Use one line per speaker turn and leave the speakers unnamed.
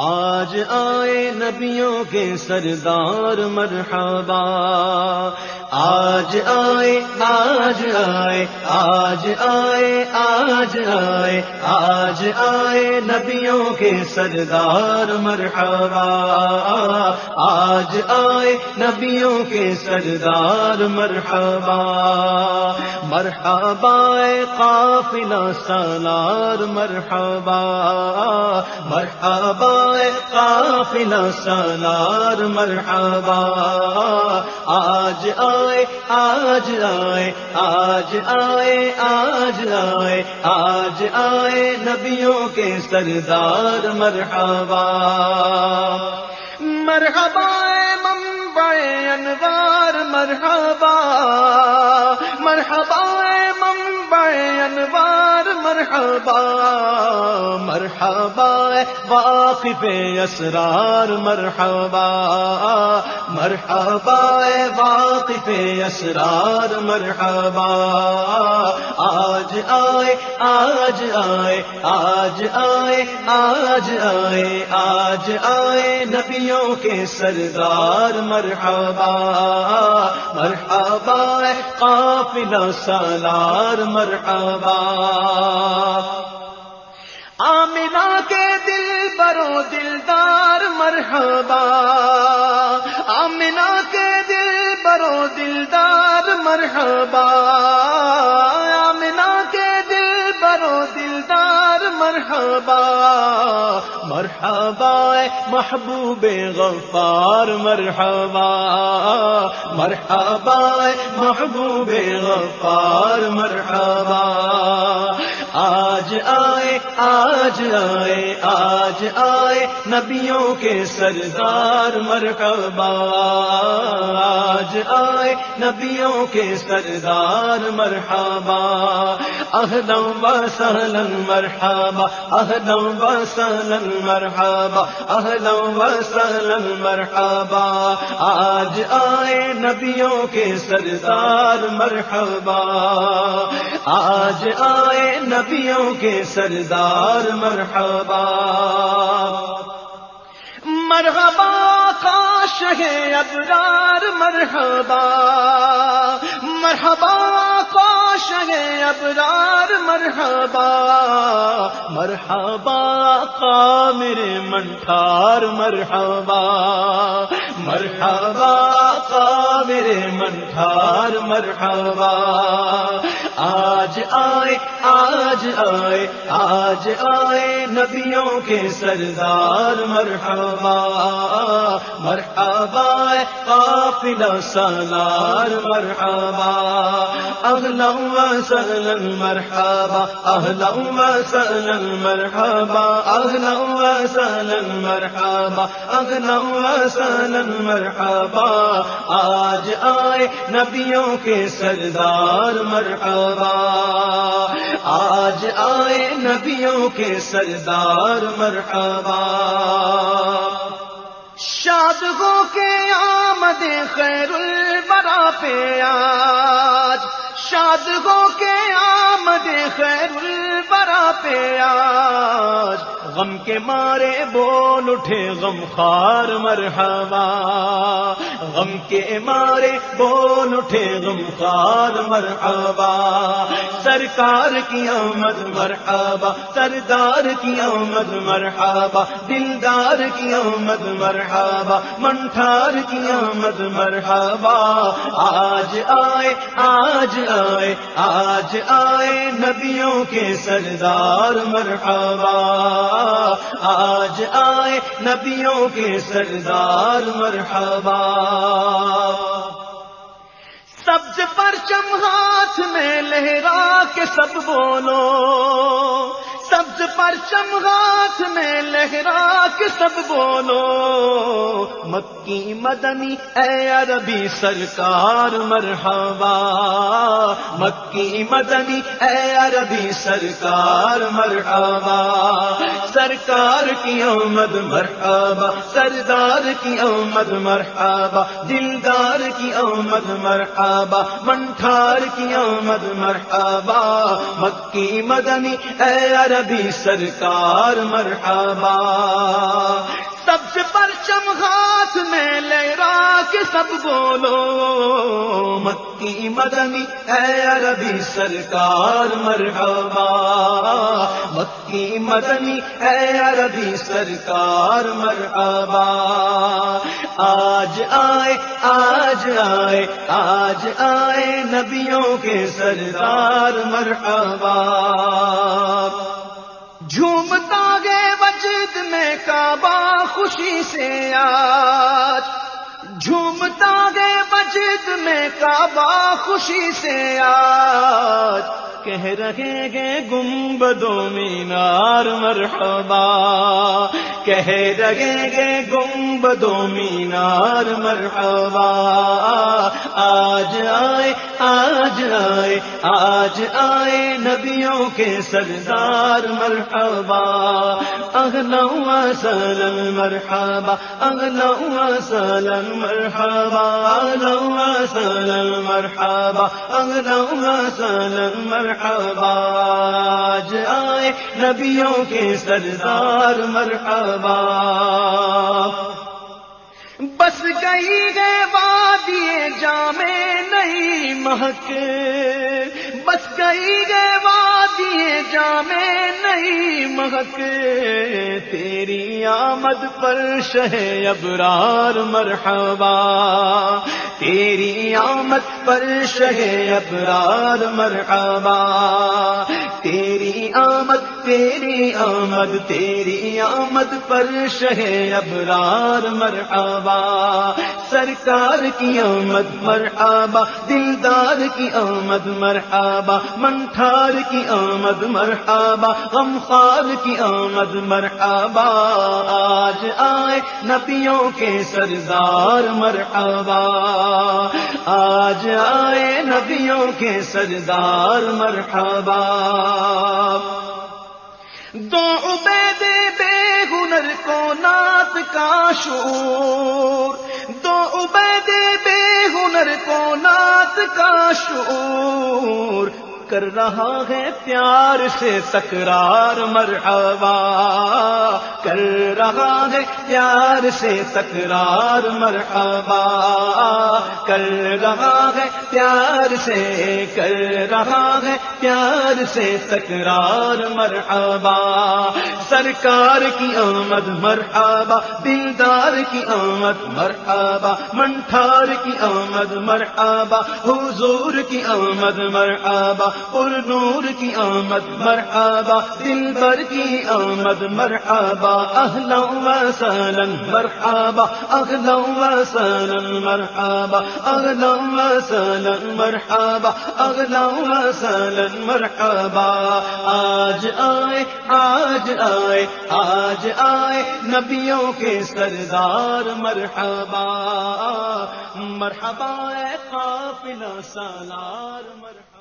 آج آئے نبیوں کے سردار مرحبا۔ آج آئے آج آئے آج آئے آج آئے آج آئے نبیوں کے سردار مرحبا۔ آج آئے نبیوں کے سردار مرحبا۔ مرحبا قافلہ سالار مرحبا۔ مرحبا قافلہ سالار مرحبا۔ آج آئے آج آئے آج آئے آج آئے آج آئے نبیوں کے سردار مرحبا۔ مرحبا ممبع انوار، مرحبا۔ مرحبا مرحبا مرحبا واقف اسرار، مرحبا مرحبا واقف اسرار، مرحبا۔ آج آئے آج آئے آج آئے آج آئے آج آئے نبیوں کے سردار، مرحبا مرحبا قافلہ سالار، مرحبا۔ آمنا کے دل برو دلدار مرحبا۔ آمنا کے دل برو دلدار مرحبا۔ آمنا کے دل برو دلدار مرحبا۔ مرحبا محبوب غفار، مرحبا۔ مرحبا محبوب غفار، مرحبا۔ آج آئے آج آئے آج آئے نبیوں کے سردار مرکبہ۔ آج آئے نبیوں کے سردار مرحبا اہدم و سہلن مرحبا اہدم و سہلن مرحبا اہدم و سہلن مرحبا۔ آج آئے نبیوں کے سردار مرحبا۔ آج آئے نبیوں کے سردار مرحبا۔ مرحبا۔ ہے ابرار مرحبا مرحبا کاش ہے ابرار مرحبا مرحبا کا میرے منٹھار مرحبا مرحبا کا میرے منٹھار مرحبا۔ آج آئے آج آئے آج آئے نبیوں کے سردار مرحبا۔ مرحبا قافلہ سالار مرحبا۔ اہلا و سہلا مرحبا، اہلا و سہلا مرحبا۔ اہلا و مرحبا، اہلا و سہلا مرحبا۔ آج آئے نبیوں کے سردار مرحبا۔ آج آئے نبیوں کے سردار مرحبا۔ شاد ہو کے آمد خیر البرا پہ آج۔ شاد ہو کے آمد خیر البرا پہ آج۔ غم کے مارے بول اٹھے غم خار مرحبا۔ غم کے مارے بول اٹھے غم خار مرحبا۔ سرکار کی آمد مرحبا، سردار کی آمد مرحبا، دلدار کی آمد مرحبا، منٹھار کی آمد مرحبا۔ آج آئے آج آئے آج آئے نبیوں کے سردار مرحبا۔ آج آئے نبیوں کے سردار مرحبا۔ سبز پرچم ہاتھ میں لہرا کے سب بولو۔ سبز پرچم ہاتھ میں لہرا کے سب بولو۔ مکی مدنی اے عربی سرکار، مرحبا۔ مکی مدنی اے عربی سرکار، مرحبا۔ سرکار کی آمد مرحبا، سردار کی آمد مرحبا، دلدار کی آمد مرحبا، منٹھار کی آمد مرحبا، مکی مدنی اے عربی سرکار مرحبا۔ سب سے پرچم ہاتھ میں لے کے سب بولو. مکی مدنی، اے عربی سرکار، مرحبا. مکی مدنی، اے عربی سرکار، مرحبا. آج آئے آج آئے آج آئے نبیوں کے سردار، مرحبا. وجد میں کعبہ خوشی سے آج جھومتا گئے مسجد میں کعبہ خوشی سے آج کہہ رہے گے گنبدو مینار مرحبا کہہ رہے گے گنبدو مینار مرحبا۔ آج آئے آج آئے آج آئے نبیوں کے سردار مرحبا۔ اگلا سلم مرحبا اگلا سلم مرحبا۔ اگلا سلم مرحبا اگلا سلم مرحبا۔ آج آئے نبیوں کے سردار مرحبا۔ بس گئی گئے وادی جامے نہیں مہک بس گئی گئے وادی جامے نہیں مہک تیری آمد پر شہ ابرار مرحبا۔ تیری آمد پر شہ ابرار مرحبا۔ تیری آمد تیری آمد تیری آمد پر شہ ابرار مرحبا۔ سرکار کی آمد مرحبا، دلدار کی آمد مرحبا، منٹھار کی آمد مرحبا غمخار کی آمد مرحبا۔ آج آئے نبیوں کے سردار مرحبا۔ آج آئے نبیوں کے سردار مرحبا۔ دو عبید بے ہنر کو نات کا شور دو عبید بے ہنر کو نات کا شور کر رہا ہے پیار سے تکرار مرحبا۔ کر رہا ہے پیار سے تکرار مرحبا۔ کر رہا ہے پیار سے، کر رہا ہے پیار سے تکرار مرحبا۔ سرکار کی آمد مرحبا، دلدار کی آمد مرحبا۔ منٹھار کی آمد مرحبا، حضور کی آمد مرحبا۔ پر نور کی آمد، مرحبا، دل بر کی آمد، مرحبا اہلا و سالن مرحبا اہلا و سالن مرحبا اہلا و سالن مرحبا اہلا و سالن مرحبا. آج آئے آج آئے آج آئے، نبیوں کے سردار، مرحبا مرحبا قافلہ سالار، مرحبا.